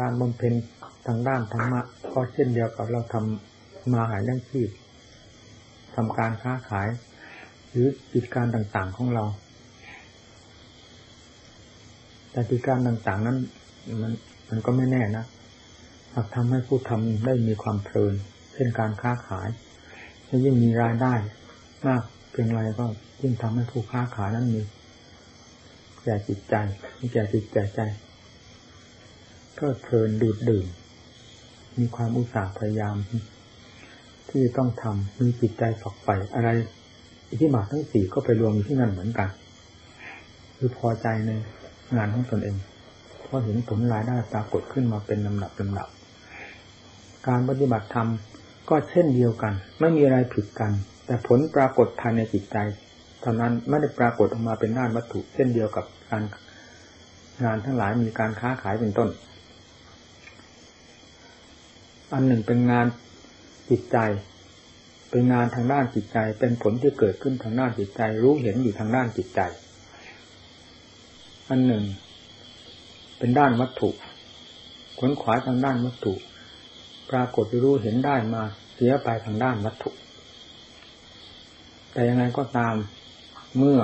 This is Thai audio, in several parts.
การบำเพ็ญทางด้านธรรมะก็เช่นเดียวกับเราทำมาหายเรื่องชีพทำการค้าขาย หรือกิจการต่างๆของเรา แต่กิจการต่างๆนั้น มันมันก็ไม่แน่นะหากทำให้ผู้ทำได้มีความเพลินเช่นการค้าขายยิ่งมีรายได้มากเพียงไรก็ยิ่งทำให้ผู้ค้าขายนั้นมีแก่จิตใจมีแก่จิตแก่ใจ ก็เพลินดูดดื่ม มีความอุตสาห์พยายาม ที่ต้องทำมีจิตใจฝักใฝ่อะไรอิทธิบาททั้งสี่ก็ไปรวมอยู่ที่นั่นเหมือนกัน คือพอใจในงานของตนเองเพราะเห็นผลรายได้ปรากฏขึ้นมาเป็นลำดับลำดับ การปฏิบัติธรรมก็เช่นเดียวกัน ไม่มีอะไรผิดกัน แต่ผลปรากฏภายในจิตใจเท่านั้นไม่ได้ปรากฏออกมาเป็นด้านวัตถุ เช่นเดียวกับการงานทั้งหลายมีการค้าขายเป็นต้น อันหนึ่งเป็นงานจิตใจ เป็นงานทางด้านจิตใจ เป็นผลที่เกิดขึ้นทางด้านจิตใจ รู้เห็นอยู่ทางด้านจิตใจ อันหนึ่ง เป็นด้านวัตถุขวนขวายทางด้านวัตถุ ปรากฏรู้เห็นได้มาเสียไปทางด้านวัตถุ แต่ยังไงก็ตามเมื่อ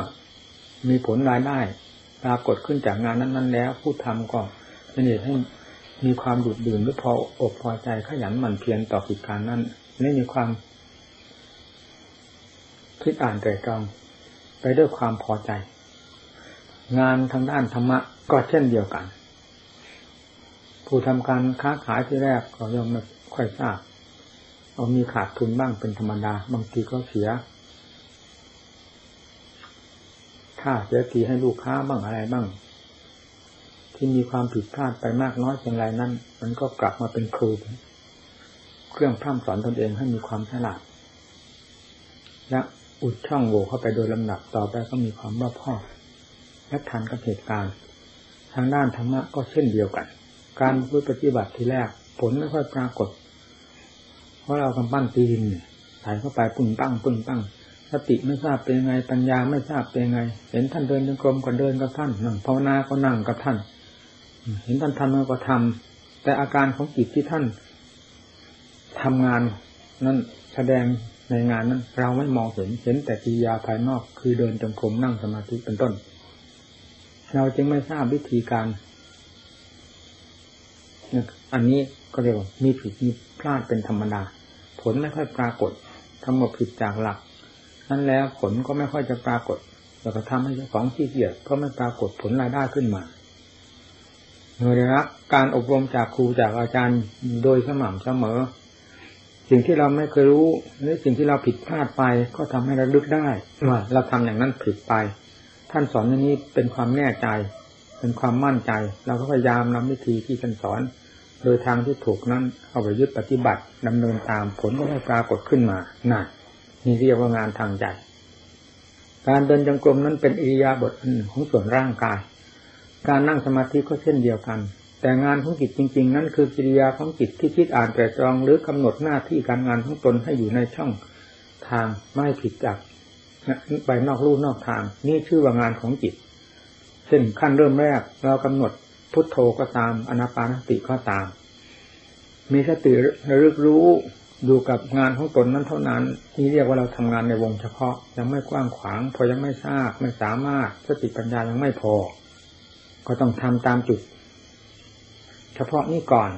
มีผลรายได้ ปรากฏขึ้นจากงานนั้น ๆ แล้ว ผู้ทำก็เป็นเหตุให้ มีความดุดดื่มหรือพออกพอใจขยันหมั่นเพียรต่อกิจการนั้นไม่มีความ คิดอ่านแต่กองไปด้วยความพอใจ งานทางด้านธรรมะก็เช่นเดียวกัน ผู้ทำการค้าขายที่แรกก็ย่อมไม่ค่อยทราบเอามีขาดทุนบ้างเป็นธรรมดา บางทีก็เสียค่าเสียทีให้ลูกค้าบ้างอะไรบ้าง ที่มีความผิดพลาดไปมากน้อยเพียงไรนั้น มันก็กลับมาเป็นครู เครื่องพร่ำสอนตนเองให้มีความฉลาด และอุดช่องโหว่เข้าไปโดยลำดับต่อไปก็มีความรอบคอบและทันกับเหตุการณ์ ทางด้านธรรมะก็เช่นเดียวกัน การปฏิบัติทีแรก ผลไม่ค่อยปรากฏ เพราะเรากำปั้นตีนใส่เข้าไปปึ้งปั้งปึ้งปั้งสติไม่ทราบเป็นไงปัญญาไม่ทราบเป็นไง เห็นท่านเดินจงกรมก็เดินกับท่านนั่งภาวนาก็นั่งกับท่าน เห็นท่านทำก็ทำแต่อาการของจิตที่ท่านทำงานนั้นแสดงในงานนั้น เราไม่มองเห็นเห็นแต่กิริยาภายนอกคือเดินจงกรมนั่งสมาธิเป็นต้น เราจึงไม่ทราบวิธีการอันนี้ก็เรียกว่ามีผิดมีพลาดเป็นธรรมดา ผลไม่ค่อยปรากฏทั้งหมดผิดจากหลัก นั้นแล้วผลก็ไม่ค่อยจะปรากฏ แล้วก็ทำให้เจ้าของขี้เกียจเพราะไม่ปรากฏผลรายได้ขึ้นมา เมื่อได้รับการอบรมจากครูจากอาจารย์โดยสม่ำเสมอ สิ่งที่เราไม่เคยรู้หรือสิ่งที่เราผิดพลาดไปก็ทำให้เราลึกได้ว่าเราทำอย่างนั้นผิดไป ท่านสอนอย่างนี้เป็นความแน่ใจ เป็นความมั่นใจ เราก็พยายามนำวิธีที่ท่านสอน โดยทางที่ถูกนั้นเอาไปยึดปฏิบัติดำเนินตามผลก็ไม่ปรากฏขึ้นมาน่ะนี่เรียกว่างานทางใจการเดินจงกรมนั้นเป็นอิริยาบถของส่วนร่างกาย การนั่งสมาธิก็เช่นเดียวกัน แต่งานของจิตจริง ๆ นั้นคือกิริยาของจิตที่คิดอ่านแต่จองหรือกำหนดหน้าที่การงานของตนให้อยู่ในช่องทางไม่ผิดจากไปนอกรูนอกทาง นี่ชื่อว่างานของจิตเช่นขั้นเริ่มแรกเรากำหนดพุทโธก็ตามอนาปานสติก็ตาม มีสติระลึกรู้อยู่กับงานของตนนั้นเท่านั้นนี่เรียกว่าเราทำงานในวงเฉพาะยังไม่กว้างขวาง พอยังไม่ทราบไม่สามารถสติปัญญายังไม่พอ ก็ต้องทำตามจุด เฉพาะนี้ก่อน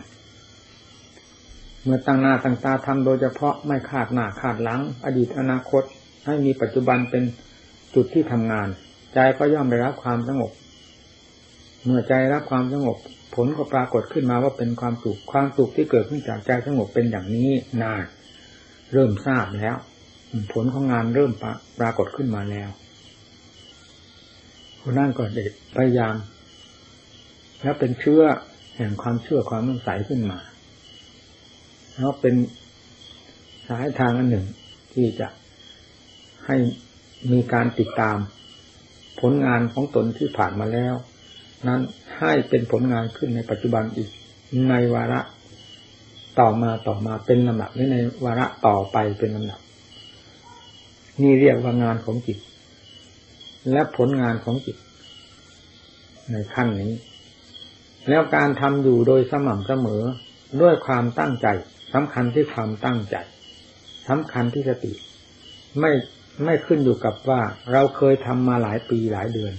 เมื่อตั้งหน้าตั้งตาทำโดยเฉพาะไม่ขาดหน้าขาดหลัง อดีตอนาคต ให้มีปัจจุบันเป็นจุดที่ทำงาน ใจก็ย่อมได้รับความสงบ เมื่อใจรับความสงบ ผลก็ปรากฏขึ้นมาว่าเป็นความสุขความสุขที่เกิดขึ้นจากใจสงบเป็นอย่างนี้นานเริ่มทราบแล้ว ผลของงานเริ่มปรากฏขึ้นมาแล้วคนนั่นก็เด็ดพยายาม แล้วเป็นเชื่อแห่งความเชื่อความมั่นใสขึ้นมา แล้วเป็นสายทางอันหนึ่ง ที่จะให้มีการติดตามผลงานของตนที่ผ่านมาแล้ว นั้นให้เป็นผลงานขึ้นในปัจจุบันอีกในวาระต่อมาต่อมาเป็นลำดับหรือในวาระต่อไปเป็นลำดับ นี่เรียกว่างานของจิต และผลงานของจิต ในขั้นนี้ แล้วการทำอยู่โดยสม่ำเสมอด้วยความตั้งใจสำคัญที่ความตั้งใจสำคัญที่สติ ไม่ไม่ขึ้นอยู่กับว่าเราเคยทำมาหลายปีหลายเดือน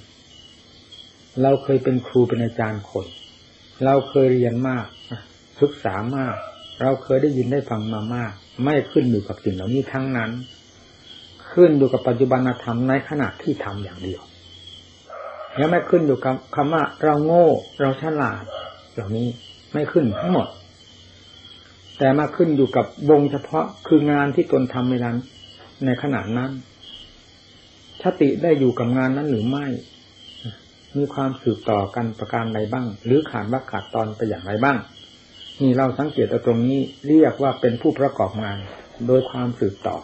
เราเคยเป็นครูเป็นอาจารย์คน เราเคยเรียนมากศึกษามาก เราเคยได้ยินได้ฟังมามาก ไม่ขึ้นอยู่กับสิ่งเหล่านี้ทั้งนั้น ขึ้นอยู่กับปัจจุบันธรรมในขณะที่ทำอย่างเดียว แล้วไม่ขึ้นอยู่กับคำว่าเราโง่ เราฉลาด เหล่านี้ไม่ขึ้นทั้งหมด แต่มาขึ้นอยู่กับวงเฉพาะคืองานที่ตนทำในนั้น ในขณะนั้นสติได้อยู่กับงานนั้นหรือไม่ มีความสืบต่อกันประการใดบ้าง หรือขาดว่าขาดตอนไปอย่างไรบ้าง นี่เราสังเกตตรงนี้เรียกว่าเป็นผู้ประกอบงาน โดยความสืบต่อ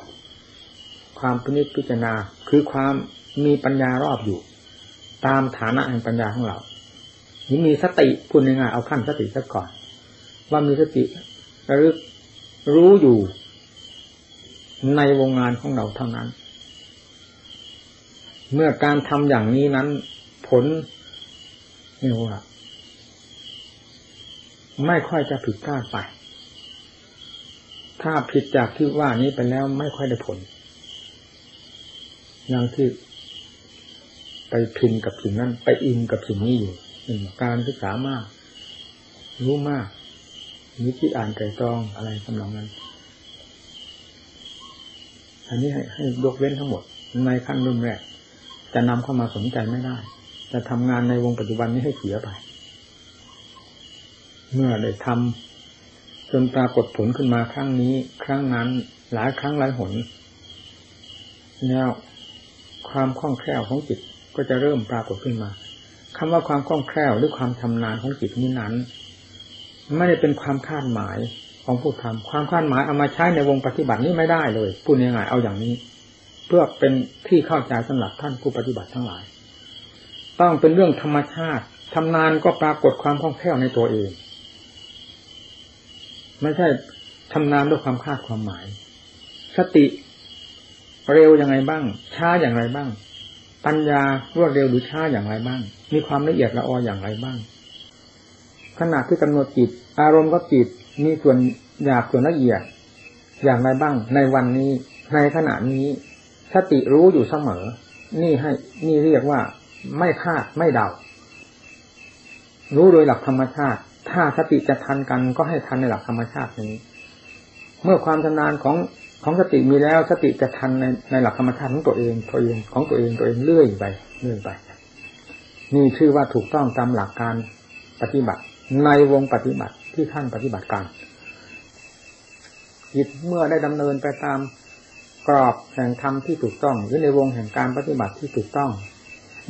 ความพินิจพิจารณาคือความมีปัญญารอบอยู่ ตามฐานะแห่งปัญญาของเรานี่มีสติพูดง่ายๆเอาขั้นสติซะก่อน ว่ามีสติระลึกรู้อยู่ในวงงานของเราเท่านั้น เมื่อการทำอย่างนี้นั้น ผลนี่ว่าไม่ค่อยจะผิดพลาดไป ถ้าผิดจากที่ว่านี้ไปแล้วไม่ค่อยได้ผล อย่างที่ พินกับสิ่งนั้น ไปอินกับสิ่งนี้อยู่การศึกษามาก รู้มากนิจิอ่านใจตรองอะไรสำหรับนั้น อันนี้ให้ให้ยกเว้นทั้งหมด ในขั้นรุ่นแรกจะนำเข้ามาสนใจไม่ได้ จะทำงานในวงปัจจุบันนี้ให้เสียไป เมื่อได้ทำจนปรากฏผลขึ้นมาครั้งนี้ ครั้งนั้น หลายครั้งหลายหน แล้วความคล่องแคล่วของจิต ก็จะเริ่มปรากฏขึ้นมาคำว่าความคล่องแคล่วหรือความชำนาญของจิตนี้นั้น ไม่ได้เป็นความคาดหมายของผู้ทำความคาดหมายเอามาใช้ในวงปฏิบัตินี้ไม่ได้เลยพูดง่ายๆเอาอย่างนี้ เพื่อเป็นที่เข้าใจสำหรับท่านผู้ปฏิบัติทั้งหลาย ต้องเป็นเรื่องธรรมชาติชำนาญก็ปรากฏความคล่องแคล่วในตัวเอง ไม่ใช่ชำนาญด้วยความคาดความหมาย สติเร็วยังไงบ้าง ช้าอย่างไรบ้าง ปัญญารวดเร็วหรือช้าอย่างไรบ้าง มีความละเอียดละอออย่างไรบ้าง ขณะที่กำหนดจิต อารมณ์ก็จิตมีส่วนหยาบส่วนละเอียด อย่างไรบ้าง ในวันนี้ ในขณะนี้สติรู้อยู่เสมอ นี่ให้ นี่เรียกว่า ไม่คาดไม่เดา รู้โดยหลักธรรมชาติ ถ้าสติจะทันกันก็ให้ทันในหลักธรรมชาตินี้ เมื่อความชำนาญของ ของสติมีแล้วสติจะทันในในหลักธรรมชาติของตัวเองตัวเองของตัวเองตัวเองเรื่อยไปเรื่อยไป นี่ชื่อว่าถูกต้องตามหลักการปฏิบัติ ในวงปฏิบัติที่ท่านปฏิบัติการจิตเมื่อได้ดำเนินไปตามกรอบแห่งธรรมที่ถูกต้องหรือในวงแห่งการปฏิบัติที่ถูกต้อง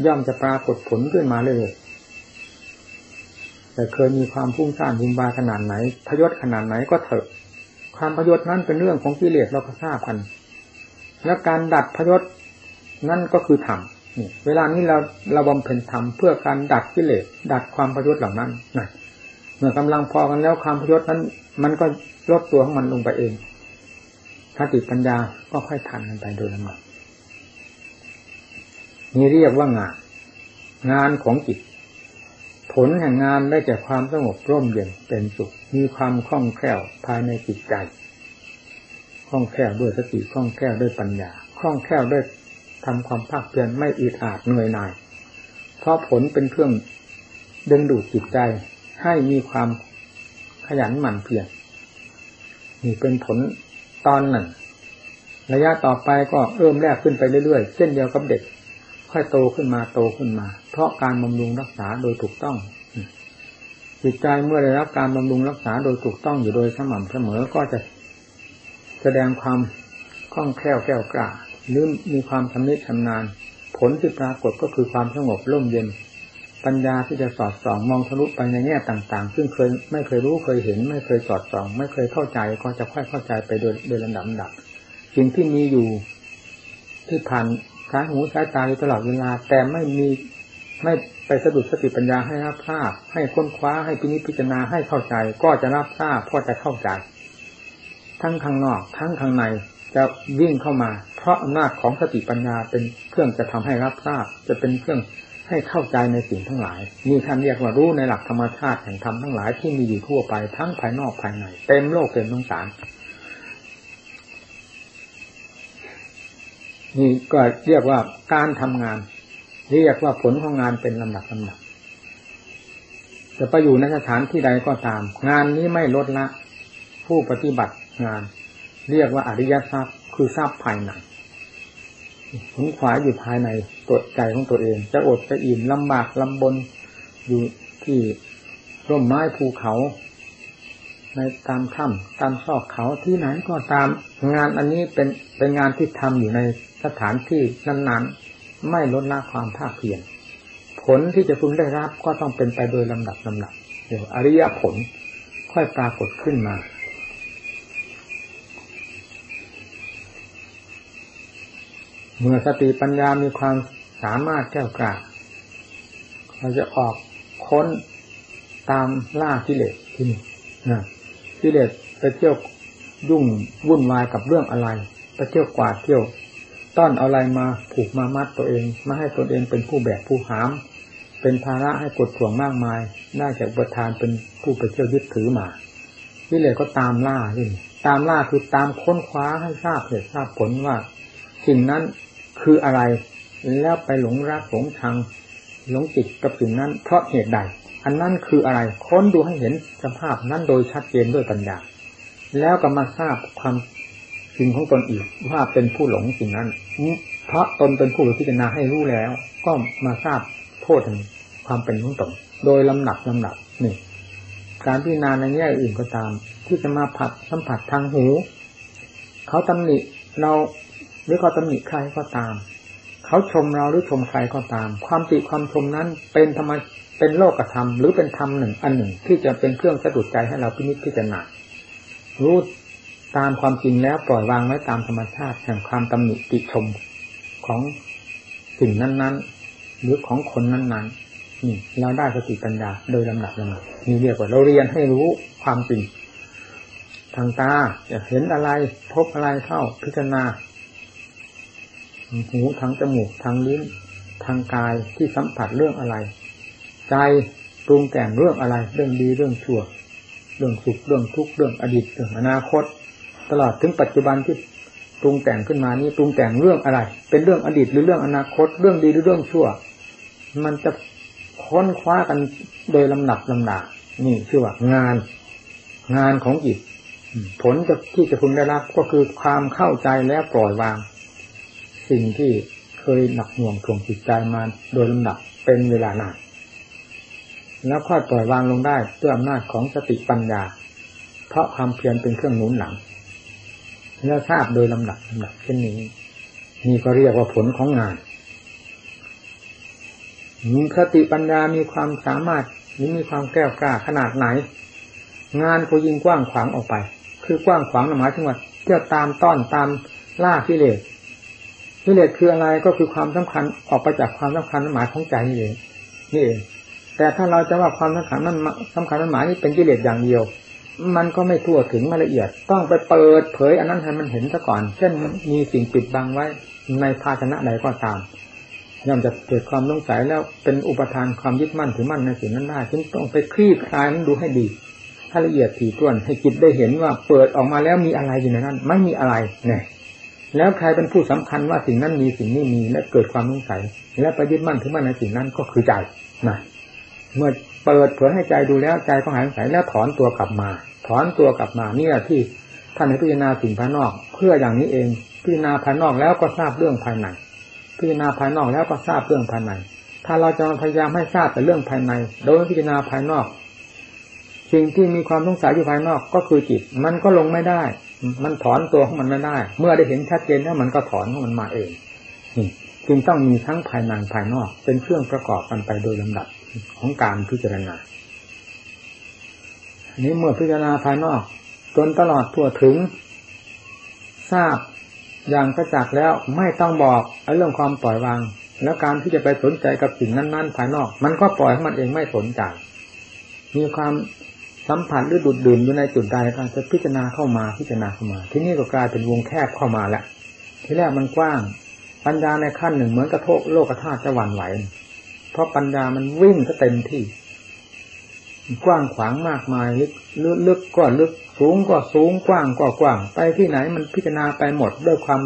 ย่อมจะปรากฏผลขึ้นมาเลยแต่เคยมีความพุ่งสร้างบุญบาขนาดไหนพยศขนาดไหนก็เถอะ ความพยศนั้นเป็นเรื่องของกิเลสเราก็ทราบกัน และการดัดพยศนั่นก็คือธรรมเวลานี้เราเราบำเพ็ญธรรมเพื่อการดัดกิเลสดัดความพยศเหล่านั้นนะเมื่อกำลังพอกันแล้วความพยศนั้น มันก็ลดตัวของมันลงไปเองถ้าจิปัญญาก็ค่อยทันกันไปโดยลำดับนี่เรียกว่างาน งานของจิต ผลแห่งงานได้แก่ความสงบร่มเย็นเป็นสุข มีความคล่องแคล่วภายในจิตใจคล่องแคล่วด้วยสติคล่องแคล่วด้วยปัญญาคล่องแคล่วด้วยทำความภาคเพียรไม่อึดอาดเหนื่อยหน่าย เพราะผลเป็นเครื่องดึงดูดจิตใจ ให้มีความขยันหมั่นเพียรนี่เป็นผลตอนหนึ่ง ระยะต่อไปก็เริ่มแรกขึ้นไปเรื่อยๆ เช่นเดียวกับเด็ก ค่อยโตขึ้นมาโตขึ้นมา เพราะการบำรุงรักษาโดยถูกต้อง จิตใจเมื่อได้รับการบำรุงรักษาโดยถูกต้องอยู่โดยสม่ำเสมอก็จะแสดงความคล่องแคล่วแก้วกล้าหรือมีความชำนิชำนาญ ผลที่ปรากฏก็คือความสงบร่มเย็น ปัญญาที่จะสอดส่องมองทะลุไปในแง่ต่างๆ ซึ่งเคยไม่เคยรู้เคยเห็น ไม่เคยสอดส่อง ไม่เคยเข้าใจก็จะค่อยเข้าใจไปโดยโดยลำดับดับสิ่งที่มีอยู่ที่ผ่านายหูสายตาอยู่ตลอดเวลา แต่ไม่มีไม่ไปสะดุดสติปัญญาให้รับทราบให้ค้นคว้าให้พินิจพิจารณาให้เข้าใจ ก็จะรับทราบก็จะเข้าใจ ทั้งข้างนอก ทั้งข้างในจะวิ่งเข้ามา เพราะอำนาจของสติปัญญาเป็นเครื่องจะทำให้รับทราบ จะเป็นเครื่องให้เข้าใจในสิ่งทั้งหลายนี่ท่านเรียกว่ารู้ในหลักธรรมชาติแห่งธรรมทั้งหลายที่มีอยู่ทั่วไปทั้งภายนอกภายในเต็มโลกเต็มสงสาร นี่ก็เรียกว่าการทำงาน เรียกว่าผลของงานเป็นลำดับลำดับจะไปอยู่ในสถานที่ใดก็ตาม งานนี้ไม่ลดละ ผู้ปฏิบัติงาน เรียกว่าอริยทรัพย์ คือทรัพย์ภายในขนขวายอยู่ภายในตัวใจของตัวเอง จะอดจะอิ่มลำบากลำบนอยู่ที่ร่มไม้ภูเขา ในตามถ้ำตามซอกเขาที่ไหนก็ตามงานอันนี้เป็นเป็นงานที่ทำอยู่ในสถานที่นั้นๆ ไม่ลดละความภาคเพียรผลที่จะพึงได้รับก็ต้องเป็นไปโดยลำดับลำดับเดี๋ยวอริยผลค่อยปรากฏขึ้นมา เมื่อสติปัญญามีความสามารถแก้วกล้าเราจะออกค้นตามล่ากิเลสที่นี่นะ กิเลสไปเที่ยวยุ่งวุ่นวายกับเรื่องอะไรไปเที่ยวกวาดเที่ยว ต้อนเอาอะไรมาผูกมามัดตัวเองมาให้ตนเองเป็นผู้แบกผู้หาม เป็นภาระให้กดข่วงมากมายได้จากประทานเป็นผู้ไปเที่ยวยึดถือมากิเลสก็ตามล่าที่ตามล่าคือตามค้นคว้าให้ทราบเหตุทราบผลว่า สิ่งนั้นคืออะไรแล้วไปหลงรักหลงชังหลงจิตกับสิ่งนั้นเพราะเหตุใด อันนั้นคืออะไร ค้นดูให้เห็นสภาพนั้นโดยชัดเจนด้วยปัญญา แล้วก็มาทราบความจริงของตนอีกว่าเป็นผู้หลงสิ่งนั้นเพราะตนเป็นผู้พิจารณาให้รู้แล้ว ก็มาทราบโทษถึงความเป็นของตนโดยลำหนักลำหนักนี่การพิจารณาในแง่อื่นก็ตาม ที่จะมาผัดสัมผัสทางหู เขาตำหนิเราหรือเขาตำหนิใครก็ตาม เขาชมเราหรือชมใครก็ตาม ความติความชมนั้นเป็นธรรมเป็นโลกธรรมหรือเป็นธรรมหนึ่งอันหนึ่ง ที่จะเป็นเครื่องสะดุดใจให้เราพินิจพิจารณารู้ตามความจริงแล้วปล่อยวางไว้ตามธรรมชาติแห่งความตำหนิติชมของสิ่งนั้นๆ หรือของคนนั้นๆนี่เราได้สติปัญญาโดยลำดับลำดับนี่เรียกว่าเราเรียนให้รู้ความจริงทางตาจะเห็นอะไรพบอะไรเข้าพิจารณา หูทางจมูกทางลิ้นทางกายที่สัมผัสเรื่องอะไร ใจปรุงแต่งเรื่องอะไร เรื่องดีเรื่องชั่ว เรื่องสุขเรื่องทุกข์เรื่องอดีตเรื่องอนาคต ตลอดถึงปัจจุบันที่ปรุงแต่งขึ้นมานี้ปรุงแต่งเรื่องอะไร เป็นเรื่องอดีตหรือเรื่องอนาคต เรื่องดีหรือเรื่องชั่ว มันจะค้นคว้ากันโดยลำหนับลำดานี่ชื่อว่างาน งานของจิตผลจะที่จะพึงได้รับก็คือความเข้าใจและปล่อยวาง สิ่งที่เคยหนักหน่วงถ่วงจิตใจมาโดยลำดับเป็นเวลานานแล้วค่อยปล่อยวางลงได้ด้วยอำนาจของสติปัญญา เพราะความเพียรเป็นเครื่องหนุนหลัง แล้วทราบโดยลำดับลำดับเช่นนี้นี่ก็เรียกว่าผลของงานมีสติปัญญามีความสามารถหรือมีความแก้วกล้าขนาดไหน งานก็ยิ่งกว้างขวางออกไป คือกว้างขวางหมายถึงว่าเที่ยวตามต้อนตามล่ากิเลส กิเลสคืออะไรก็คือความสำคัญออกไปจากความสำคัญหมายของใจนี่เองนี่เองแต่ถ้าเราจะว่าความสำคัญนั้นสำคัญนั้นหมายนี่เป็นกิเลสอย่างเดียว มันก็ไม่ทั่วถึงมาละเอียด ต้องไปเปิดเผยอันนั้นให้มันเห็นซะก่อน เช่นมีสิ่งปิดบังไว้ในภาชนะใดก็ตามย่อมจะเกิดความสงสัยแล้วเป็นอุปทานความยึดมั่นถือมั่นในสิ่งนั้นได้จึงต้องไปคลี่คลายนั้นดูให้ดีถ้าละเอียดถี่ถ้วนให้จิตได้เห็นว่าเปิดออกมาแล้วมีอะไรอยู่ในนั้น ไม่มีอะไรเนี่ย แล้วใครเป็นผู้สำคัญว่าสิ่งนั้นมีสิ่งนี้มี และเกิดความสงสัย และไปยึดมั่นถือมั่นในสิ่งนั้นก็คือใจนะเมื่อเปิดเผยให้ใจดูแล้วใจก็หายสงสัยแล้วถอนตัวกลับมา ถอนตัวกลับมาเนี่ยที่ท่านให้พิจารณาสิ่งภายนอก เพื่ออย่างนี้เองพิจารณาภายนอกแล้วก็ทราบเรื่องภายในพิจารณาภายนอกแล้วก็ทราบเรื่องภายใน ถ้าเราจะพยายามให้ทราบแต่เรื่องภายใน โดยพิจารณาภายนอก สิ่งที่มีความสงสัยอยู่ภายนอกก็คือจิต มันก็ลงไม่ได้ มันถอนตัวของมันไม่ได้ เมื่อได้เห็นชัดเจนแล้วมันก็ถอนของมันมาเองจึงต้องมีทั้งภายในภายนอก เป็นเครื่องประกอบกันไปโดยลำดับของการพิจารณาอันนี้เมื่อพิจารณาภายนอก จนตลอดทั่วถึง ทราบอย่างกระจักแล้วไม่ต้องบอกเรื่องความปล่อยวาง แล้วการที่จะไปสนใจกับสิ่งนั้น ๆ ภายนอก มันก็ปล่อยให้มันเองไม่สนใจมีความ สัมผัสหรือดูดดื่มอยู่ในจุดใดก็จะพิจารณาเข้ามาพิจารณาเข้ามา ที่นี่ก็กลายเป็นวงแคบเข้ามาแล้วทีแรกมันกว้าง ปัญญาในขั้นหนึ่งเหมือนกระโทกโลกธาตุจะหวั่นไหว เพราะปัญญามันวิ่งก็เต็มที่ กว้างขวางมากมายลึกลึกก็ลึกสูงก็สูงกว้างก็กว้าง ไปที่ไหนมันพิจารณาไปหมดด้วยความ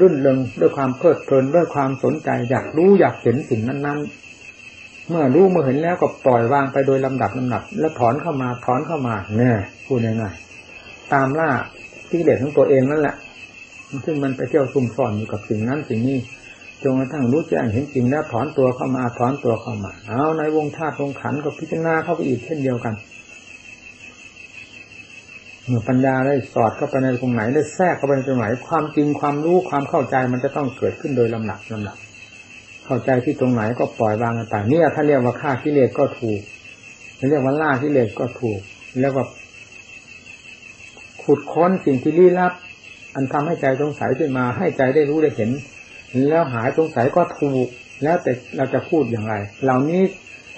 รื่นเริงด้วยความเพลิดเพลินด้วยความสนใจอยากรู้อยากเห็นสิ่งนั้น ๆ เมื่อรู้เมื่อเห็นแล้วก็ปล่อยวางไปโดยลำดับลำดับ แล้วถอนเข้ามาถอนเข้ามาเนี่ยพูดง่ายๆตามล่าที่เด็ดของตัวเองนั่นแหละซึ่งมันไปเที่ยวซุ่มซ่อนอยู่กับสิ่งนั้นสิ่งนี้จนกระทั่งรู้แจ้งเห็นจริงแล้วถอนตัวเข้ามาถอนตัวเข้ามา เอาในวงธาตุวงขันก็พิจารณาเข้าไปอีกเช่นเดียวกันเมื่อปัญญาได้สอดเข้าไปในตรงไหนได้แทรกเข้าไปในตรงไหนความจริงความรู้ความเข้าใจมันจะต้องเกิดขึ้นโดยลำหนักลำหนัก เข้าใจที่ตรงไหนก็ปล่อยวางกันไปเนี่ยถ้าเรียกว่าฆ่ากิเลสก็ถูกเรียกว่าล่ากิเลสก็ถูก แล้วก็ขุดค้นสิ่งที่ลี้ลับ อันทำให้ใจสงสัยขึ้นมา ให้ใจได้รู้ได้เห็น แล้วหายสงสัยก็ถูก แล้วแต่เราจะพูดอย่างไร เหล่านี้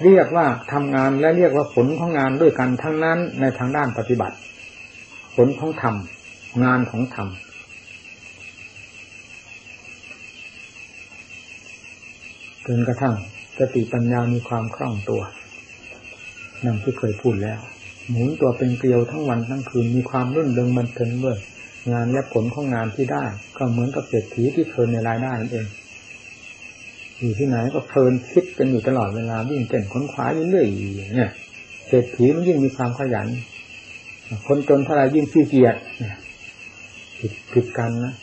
เรียกว่าทำงานและเรียกว่าผลของงานด้วยกันทั้งนั้นในทางด้านปฏิบัติ ผลของธรรมงานของธรรม จนกระทั่งสติปัญญามีความคล่องตัวนั่งที่เคยพูดแล้ว หมุนตัวเป็นเกลียวทั้งวันทั้งคืนมีความรื่นเริงมันเทิงด้วยงานและผลของงานที่ได้ ก็เหมือนกับเศรษฐีที่เพลินในรายได้นั่นเอง อยู่ที่ไหนก็เพลินคิดกันอยู่ตลอดเวลาวิ่งเต้นค้นคว้าเรื่อยๆเนี่ยเศรษฐีมันยิ่งมีความขยัน คนจนเท่าไรยิ่งขี้เกียจผิดผิดกันนะ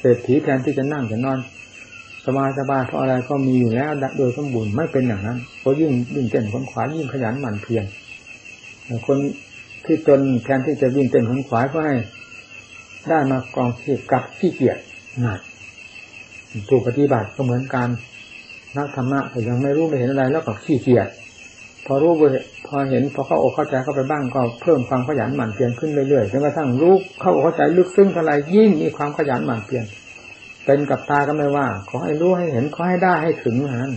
เศรษฐีแทนที่จะนั่งจะนอน สบายสบายเพราะอะไรก็มีอยู่แล้วโดยสมบูรณ์ไม่เป็นอย่างนั้นเพราะยิ่งยิ่งเต้นขนขวายยิ่งขยันหมั่นเพียรคนที่จนแทนที่จะวิ่งเต้นขนขวายก็ให้ได้มากองที่กับขี้เกียจหนักผู้ปฏิบัติก็เหมือนกันนักธรรมะแต่ยังไม่รู้ไม่เห็นอะไรแล้วก็ขี้เกียจพอรู้พอเห็นพอเข้าอกเข้าใจเข้าไปบ้างก็เพิ่มความขยันหมั่นเพียรขึ้นเรื่อยๆจนกระทั่งรู้เข้าอกเข้าใจลึกซึ้งเท่าไรยิ่งมีความขยันหมั่นเพียร เป็นกับตาก็ไม่ว่า ขอให้รู้ให้เห็นขอให้ได้ให้ถึงนั้น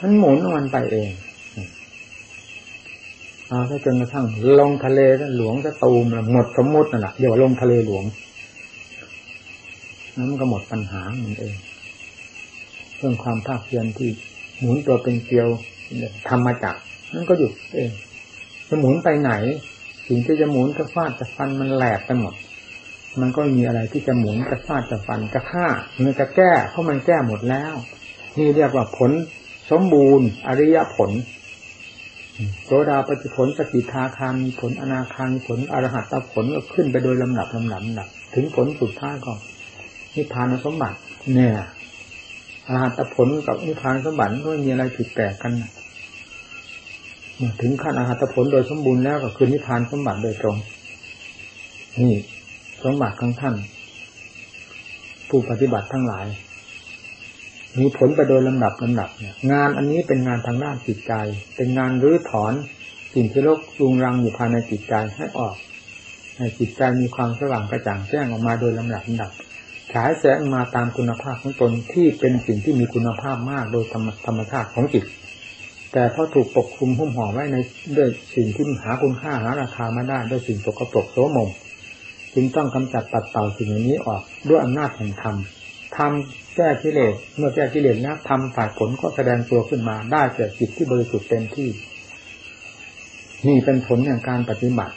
มันหมุนมันไปเองเอาถ้าจนกระทั่งลงทะเลหลวงจะตูมหมดสมมตินั่นแหละเดี๋ยวลงทะเลหลวงนั้นก็หมดปัญหามันเองเรื่องความภาคเพียรที่หมุนตัวเป็นเกลียวทำมาจากนั่นก็หยุดเองจะหมุนไปไหนสิ่งที่จะหมุนจะฟาดจะฟันมันแหลกไปหมด มันก็มีอะไรที่จะหมุนจะฟาดจะฟันจะฆ่ามันจะแก้เพราะมันแก้หมดแล้ว นี่เรียกว่าผลสมบูรณ์ อริยผลโสดาปฏิผลสกิทาคามีผลอนาคามีผลอรหัตตผลก็ขึ้นไปโดยลำดับลำดับดับ ถึงผลสุดท้ายก็นิพพานสมบัติ เนี่ยอรหัตผลกับนิพพานสมบัติก็มีอะไรผิดแปลกกันถึงขั้นอาหารผลโดยสมบูรณ์แล้วก็คือนิพพานสมบัติโดยตรงนี่ สมบัติของท่าน ผู้ปฏิบัติทั้งหลาย มีผลไปโดยลำดับลำดับเนี่ยงานอันนี้เป็นงานทางด้านจิตใจ เป็นงานรื้อถอนสิ่งที่โลกรุงรังอยู่ภายในจิตใจให้ออกให้จิตใจมีความสว่างกระจ่างแจ้งออกมาโดยลำดับลำดับฉายแสงมาตามคุณภาพของตนที่เป็นสิ่งที่มีคุณภาพมากโดยธรรมธรรมชาติของจิต แต่พอถูกปกคลุมหุ้มห่อไว้ในด้วยสิ่งที่หาคุณค่าหาราคาไม่ได้ด้วยสิ่งตกปรกโสมม จึงต้องกำจัดตัดเต่าสิ่งนี้ออกด้วยอำนาจแห่งธรรมทำแก้กิเลสเมื่อแก้กิเลสแล้วทำฝ่ายผลก็แสดงตัวขึ้นมาได้เกิดจิตที่บริสุทธิ์เต็มที่ นี่เป็นผลแห่งการปฏิบัติ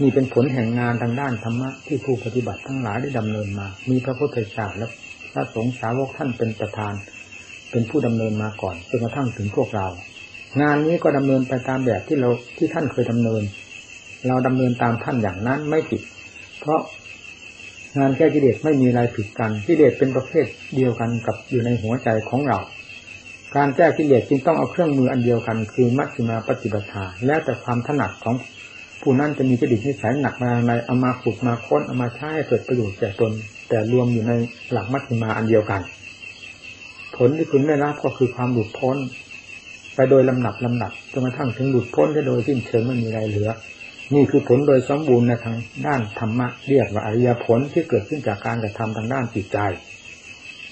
นี่เป็นผลแห่งงานทางด้านธรรมะที่ผู้ปฏิบัติทั้งหลายได้ดำเนินมา มีพระพุทธเจ้าและพระสงฆ์สาวกท่านเป็นประธาน เป็นผู้ดำเนินมาก่อนจนกระทั่งถึงพวกเรา งานนี้ก็ดำเนินไปตามแบบที่เราที่ท่านเคยดำเนิน เราดำเนินตามท่านอย่างนั้นไม่ผิด เพราะงานแก้กิเลสไม่มีอะไรผิดกันกิเลสเป็นประเภทเดียวกันกับอยู่ในหัวใจของเรา การแก้กิเลสจึงต้องเอาเครื่องมืออันเดียวกัน คือมัชฌิมาปฏิปทาแล้วแต่ความถนัดของผู้นั้นจะมีจดิตนิสัยหนักมาในเอามาฝึกมาค้นเอามาใช้ให้เกิดประโยชน์แก่ตน แต่รวมอยู่ในหลักมัชฌิมาอันเดียวกัน ผลที่คุณได้รับก็คือความหลุดพ้น ไปโดยลำหนับลำหนับจนกระทั่งถึงหลุดพ้นได้โดยสิ้นเชิงไม่มีอะไรเหลือ นี่คือผลโดยสมบูรณ์ในทางด้านธรรมะเรียกว่าอริยผลที่เกิดขึ้นจากการกระทำทางด้านจิตใจ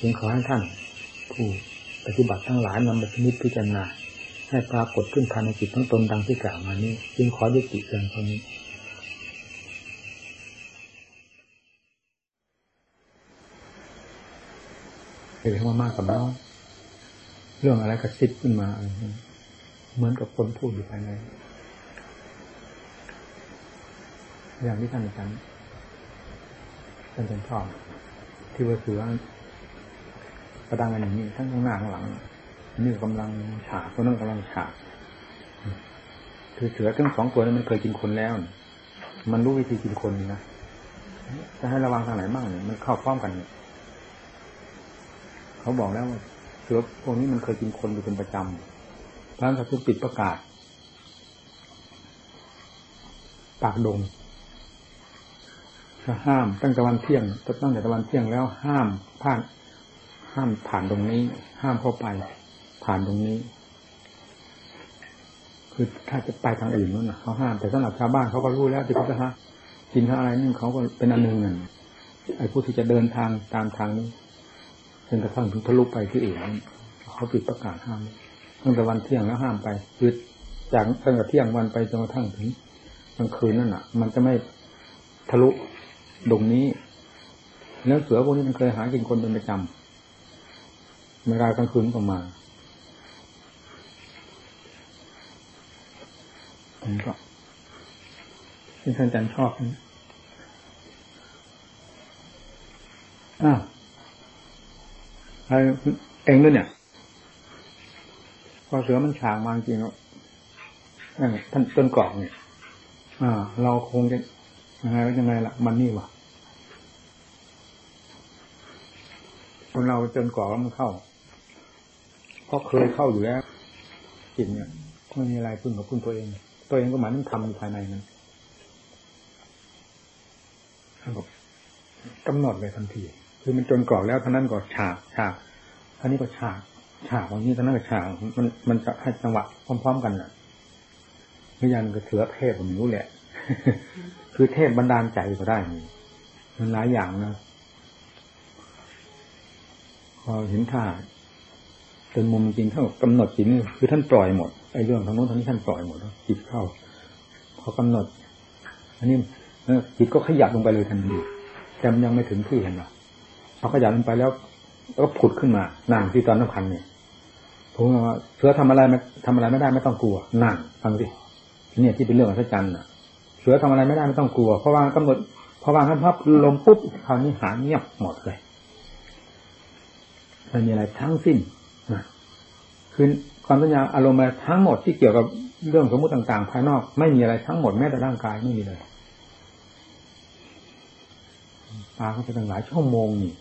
จึงขอให้ท่าน ผู้ปฏิบัติทั้งหลายนำไปพิพิจารณาให้ปรากฏขึ้นภายในจิตทั้งตนดังที่กล่าวมานี้ จึงขอยุติเพียงเท่านี้เห็นว่ามากกับน้องเรื่องอะไรกระซิบขึ้นมา เหมือนกับคนพูดอยู่ภายใน อย่างที่ท่านอาจารย์ท่านเป็นชอบที่ว่าเสือประดังกันอย่างนี้ทั้งข้างหน้าข้างหลังนี่กำลังฉากตัวนั้นกำลังฉากคือเสือทั้งสองตัวนี้มันเคยกินคนแล้ว มันรู้วิธีกินคนนะจะให้ระวังทางไหนบ้างเนี่ยมันเข้าพร้อมกันเนี่ยเขาบอกแล้วว่าเสือพวกนี้มันเคยกินคนอยู่เป็นประจำพระสัตว์ปิดประกาศ ปากดง ห้ามตั้งแต่วันเที่ยงตั้งแต่วันเที่ยงแล้วห้ามผ่าน ห้ามผ่านตรงนี้ ห้ามเข้าไป ผ่านตรงนี้ คือถ้าจะไปทางอื่นนั่นนะเขาห้ามแต่สำหรับชาวบ้านเขาก็รู้แล้วที่เขาจะฮะกินอะไรนี่เขาก็เป็นอันหนึ่งนั่นไอ้ผู้ที่จะเดินทางตามทางนี้จนกระทั่งถึงทะลุไปที่อื่นเขาปิดประกาศห้ามตั้งแต่วันเที่ยงแล้วห้ามไปคือจากตั้งแต่เที่ยงวันไปจนกระทั่งถึงกลางคืนนั่นอะ มันจะไม่ทะลุ ดงนี้ แล้วเสือพวกนี้มันเคยหากินคนเป็นประจำเวลากลางคืนก็มาผมก็ที่ท่านอาจารย์ชอบอ้าวเองด้วยเนี่ย พอเสือมันฉางมาจริงแล้วท่านต้นกอกเนี่ย อ่า เราคงจะ ยังไงยังไงล่ะ มันนี่วะคนเราจนกว่ามันเข้าเพราะเคยเข้าอยู่แล้วจิตเนี่ยไม่มีอะไรพึ่งกับพึ่งตัวเอง ตัวเองก็หมายถึงทำอยู่ภายในนั้นกำหนดเลยทันที คือมันจนกรอแล้วท่านั้นก็ฉากฉากท่านี้ก็ฉากฉากวันนี้ท่านั้นก็ฉาก มันมันจะให้จังหวะพร้อม ๆ กันน่ะพยันก็เถือเทพผมรู้แหละ คือเทพบันดาลใจก็ได้มันหลายอย่างนะพอเห็นท่าจนมุมจริงเท่ากำหนดจิตนี่คือท่านปล่อยหมดไอ้เรื่องทางโน้นทางนี้ท่านปล่อยหมดแล้วจิตเข้า พอกำหนด อันนี้จิตก็ขยับลงไปเลยทันทีแต่มันยังไม่ถึงที่เห็นหรอพอขยับลงไปแล้วก็ผุดขึ้นมานั่งที่ตอนน้ำคันเนี่ยผมว่าเสือทำอะไรไม่ทำอะไรไม่ได้ไม่ต้องกลัวนั่งฟังสิเนี่ยที่เป็นเรื่องอัศจรรย์อะ เสือทำอะไรไม่ได้ไม่ต้องกลัว เพราะว่ากำหนดพอวางขั้นพับลมปุ๊บคราวนี้หาเงียบหมดเลยไม่มีอะไรทั้งสิ้นนะคือความสัญญาอารมณ์อะไรทั้งหมดที่เกี่ยวกับเรื่องสมมติต่างๆ ภายนอก ไม่มีอะไรทั้งหมดแม้แต่ร่างกายไม่มีเลยตาเขาจะตั้งหลายชั่วโมงนี่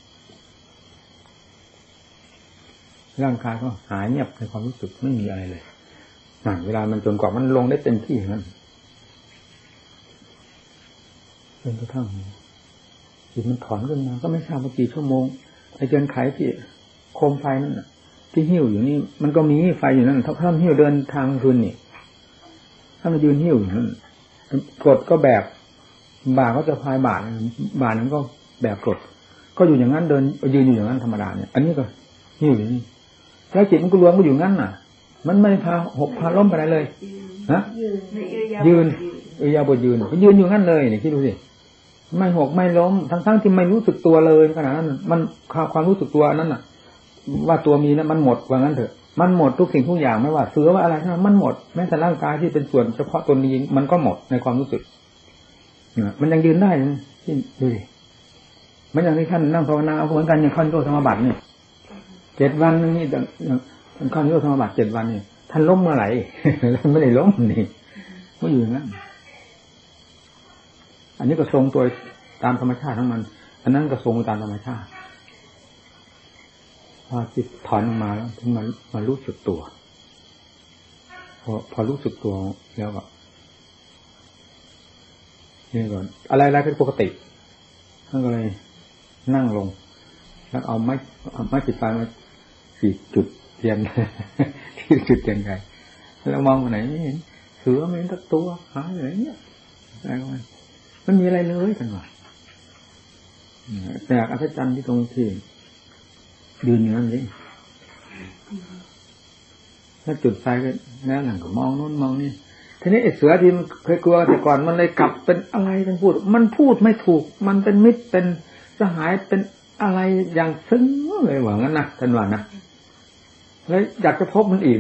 ร่างกายก็หายเงียบในความรู้สึกไม่มีอะไรเลยเวลามันจนกว่ามันลงได้เต็มที่นั้น จนกระทั่งจิตมันถอนขึ้นมา ก็ไม่ทราบว่ากี่ชั่วโมงไอ้เจนไขที่โคมไฟนั่นที่หิ้วอยู่นี่ มันก็มีไฟอยู่นั่นถ้าท่านหิ้วเดินทางคืนนี่ถ้ามายืนหิ้วอยู่นั่นกดก็แบบบาก็จะพายบาทบาทนั้นก็แบบกด ก็อยู่อย่างนั้นเดินยืนอยู่อย่างนั้นธรรมดาเนี่ยอันนี้ก็หิ้วอยู่นี่แล้วจิตมันก็รวมก็อยู่งั้นน่ะ มันไม่พาหกพาล้มไปไหนเลยนะยืนเอยาบยืนยืนอยู่งั้นเลยนี่คิดดูสิ ไม่หกไม่ล้ม ทั้งทั้งที่ไม่รู้สึกตัวเลยขนาดนั้นมันความรู้สึกตัวนั้นน่ะ ว่าตัวมีนั้นมันหมดว่างั้นเถอะมันหมดทุกสิ่งทุกอย่างไม่ว่าเสือว่าอะไรทั้งมันหมดแม้แต่ร่างกายที่เป็นส่วนเฉพาะตนนี้มันก็หมดในความรู้สึกมันยังยืนได้ที่ดูดิมันอย่างที่ท่านนั่งภาวนาเหมือนกันอย่างขั้นโยธรรมบัตรนี่เจ็ดวันนี่ท่านขั้นโยธรรมบัตรเจ็ดวันนี่ท่านล้มเมื่อไหร่ท่านไม่ได้ล้มนี่ก็อยู่อย่างนั้น อันนี้ก็ทรงตัวตามธรรมชาติทั้งมัน อันนั้นก็ทรงตามธรรมชาติพอจิตถอนออกมาแล้วถึงมามารู้สึกตัว พอพอรู้สึกตัวแล้วก็นี่ก่อนอะไรอะไรเป็นปกติท่านก็เลยนั่งลง แล้วเอาไม้ไม้จิตไฟมาสี่จุดเทียนที่จุดเทียนไงแล้วมองไปไหนไม่เห็นเสือไม่เห็นตัวหายอะไรเงี้ยอะไรก็ไม่ มันมีอะไรเลยกันวะแต่อัศจรรย์ที่ตรงที่ยืนอยู่นั่นสิถ้าจุดไฟก็แล้วหลังก็มองนู้นมองนี่ทีนี้ไอ้เสือที่มันเคยกลัวแต่ก่อนมันเลยกลับเป็นอะไรมันพูด มันพูดไม่ถูก มันเป็นมิตรเป็นสหายเป็นอะไรอย่างซึ้งเลยว่างั้นนะท่านว่านะแล้วอยากจะพบมันอีก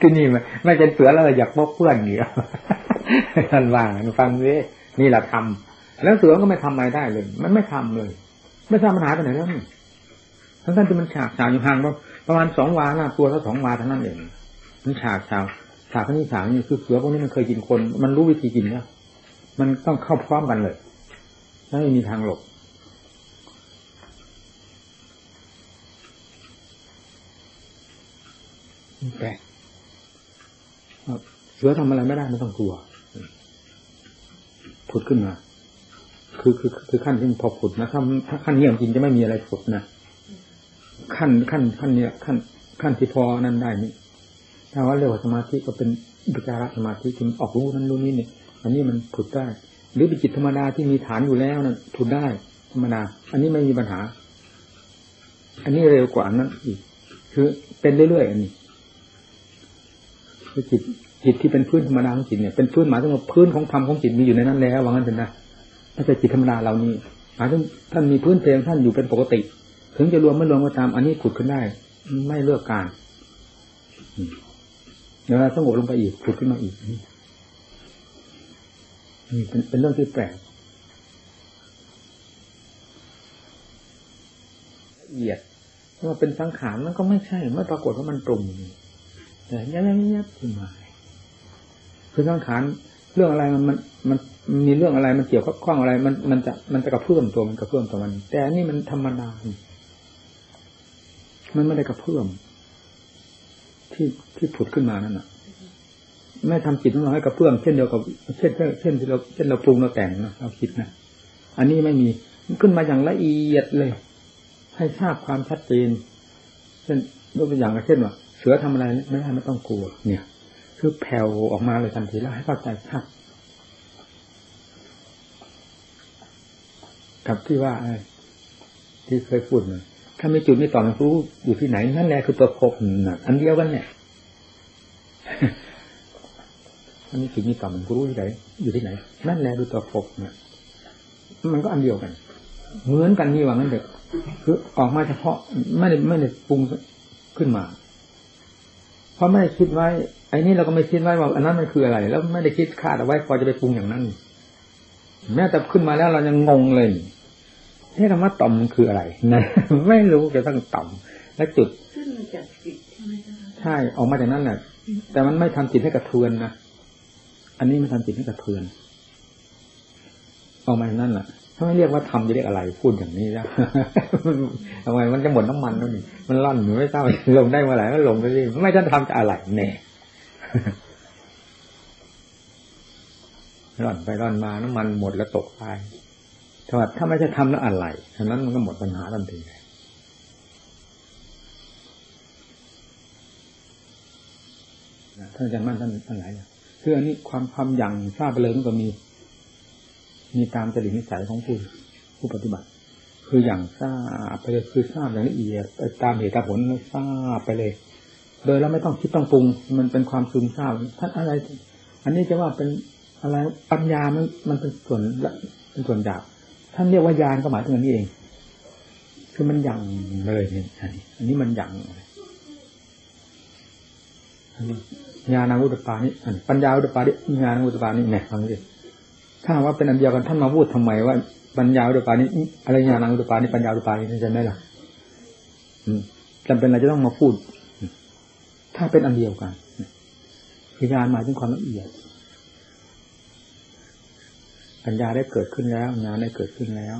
ที่นี่ไม่ไม่เป็นเสือแล้วอยากพบเพื่อนเหนียวท่านว่าฟังนี้ นี่แหละทำแล้วเสือก็ไม่ทำอะไรได้เลย มันไม่ทำเลย ไม่ทราบปัญหาไปไหนแล้วนี่ทั้งท่านที่มันฉากฉากอยู่ห่างประมาณสองวาหน้าตัวแล้วสองวาเท่านั้นเองมันฉากฉากฉากนี้ฉากนี่คือเสือพวกนี้มันเคยกินคน มันรู้วิธีกินแล้วมันต้องเข้าพร้อมกันเลยไม่มีทางหลบแปลกเสือทำอะไรไม่ได้ไม่ต้องกลัว ผุดขึ้นมา คือคือคือขั้นที่พอผุดนะถ้าถ้าขั้นเยี่ยมจริงจะไม่มีอะไรผุดนะขั้นขั้นขั้นเนี้ยขั้นขั้นที่พอนั้นได้นี่ถ้าว่าเรียกว่าสมาธิก็เป็นอุจารสมาธิที่ออกรู้นั้นรู้นี้เนี่ยอันนี้มันผุดได้ หรือเป็นจิตธรรมดาที่มีฐานอยู่แล้วนั่นผุดได้ธรรมดา อันนี้ไม่มีปัญหา อันนี้เร็วกว่านั้นอีก คือเป็นเรื่อยๆอันนี้คือจิต จิตที่เป็นพื้นธรรมดาของจิตเนี่ยเป็นพื้นหมายถึงว่าพื้นของธรรมของจิตมีอยู่ในนั้นแล้วว่างั้นเถอะนะไม่ใช่จิตธรรมดาเหล่านี้หมายถึงท่านมีพื้นเพลงท่านอยู่เป็นปกติ ถึงจะรวมไม่รวมก็ตามอันนี้ขุดขึ้นได้ ไม่เลือกการเดี๋ยวเราสงบลงไปอีกขุดขึ้นมาอีกนี่เป็นเป็นเรื่องที่แปลกละเอียดว่าเป็นสังขารมันก็ไม่ใช่ไม่ปรากฏว่ามันตรงแต่ยับยับยับขึ้นมา คือสังขารเรื่องอะไรมันมันมันมีเรื่องอะไรมันเกี่ยวข้องอะไร มันมันจะมันจะกระเพื่อมตัวมันกระเพื่อมตัวมัน แต่นี่มันธรรมดามันไม่ได้กระเพื่อมที่ที่ผุดขึ้นมานั่นน่ะไม่ทำจิตของเราให้กระเพื่อมเช่นเดียวกับเช่นเช่นที่เราเช่นเราปรุงเราแต่งนะเราคิดนะอันนี้ไม่มีขึ้นมาอย่างละเอียดเลย ให้ทราบความชัดเจนเช่นยกตัวอย่างเช่นว่าเสือทำอะไรไม่ได้ไม่ต้องกลัว เนี่ย คือแผ่วออกมาเลยทันทีแล้วให้เข้าใจชัดกับที่ว่าที่เคยพูดเลยถ้าไม่จุดไม่ต่อมันรู้อยู่ที่ไหนนั่นแหละคือตัวภพน่ะอันเดียวกันเนี่ยถ้าไม่จุดไม่ต่อมันรู้ที่ไหนอยู่ที่ไหน นั่นแหละคือตัวภพน่ะมันก็อันเดียวกัน เหมือนกันนี่ว่างั้นเด็กคือออกมาเฉพาะไม่ได้ไม่ได้ปรุงขึ้นมา เพราะไม่ได้คิดไว้ ไอ้นี่เราก็ไม่คิดไว้ว่าอันนั้นมันคืออะไร แล้วไม่ได้คิดคาดเอาไว้พอจะไปปรุงอย่างนั้น แม้แต่ขึ้นมาแล้วเรายังงงเลยนี่คำว่าต่อมคืออะไรนะไม่รู้จะต้องต่อมและจุดขึ้นมาจากจิตใช่ไหมใช่ออกมาจากนั้นแหละแต่มันไม่ทำจิตให้กระเทือนนะอันนี้มันทำจิตให้กระเทือนออกมาจากนั้นแหละ ถ้าไม่เรียกว่าทำจะเรียกอะไร พูดอย่างนี้แล้วทำไมมันจะหมดน้ำมันแล้วนี่มันร่อนหนูไม่ทราบลงได้เมื่อไหร่ก็ลงไปสิไม่ท่านทำจะอะไรแน่ร่อนไปร่อนมาน้ำมันหมดแล้วตกไปถ้าถ้าไม่ใช่ทำแล้วอะไรฉะนั้นมันก็หมดปัญหาทันทีท่านอาจารย์มั่นท่านท่านหลายคืออันนี้ความความอย่างทราบไปเลยมันก็มี มีตามจริตนิสัยของผู้ผู้ปฏิบัติ คืออย่างทราบไปเลยคือทราบอย่างละเอียดตามเหตุผลทราบไปเลย โดยเราไม่ต้องคิดต้องปรุง มันเป็นความซึมเศร้าท่านอะไร อันนี้จะว่าเป็นอะไรปัญญามันมันเป็นส่วนเป็นส่วนหยาบท่านเรียกว่ายานก็หมายถึงอันนี้เอง คือมันยั่งเลยเนี่ยอันนี้อันนี้มันยังอันนี้ญาณวุตปานี่ปัญญาวุตปานี่ญาณวุตปานี่แหนฟังดิ ถ้าว่าเป็นอันเดียวกันท่านมาพูดทำไมว่าปัญญาวุตปานี่อะไรญาณวุตปานี่ปัญญาวุตปานี่จะไหมล่ะจำเป็นอะไรจะต้องมาพูด ถ้าเป็นอันเดียวกันคือยานหมายถึงความละเอียด ปัญญาได้เกิดขึ้นแล้วญาณได้เกิดขึ้นแล้ว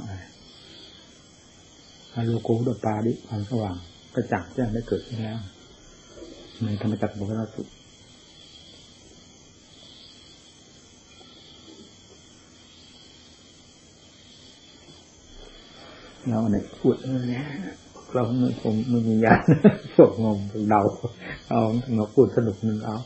อาโลโกุดปาดิความสว่างกระจ่างแจ้งได้เกิดขึ้นแล้วในธรรมจักรบุคลสุ เราเนี่ยพูดเนี่ยเราไม่ผมไม่มีญานพวกงมเดาเอามาพูดสนุกนึงเอา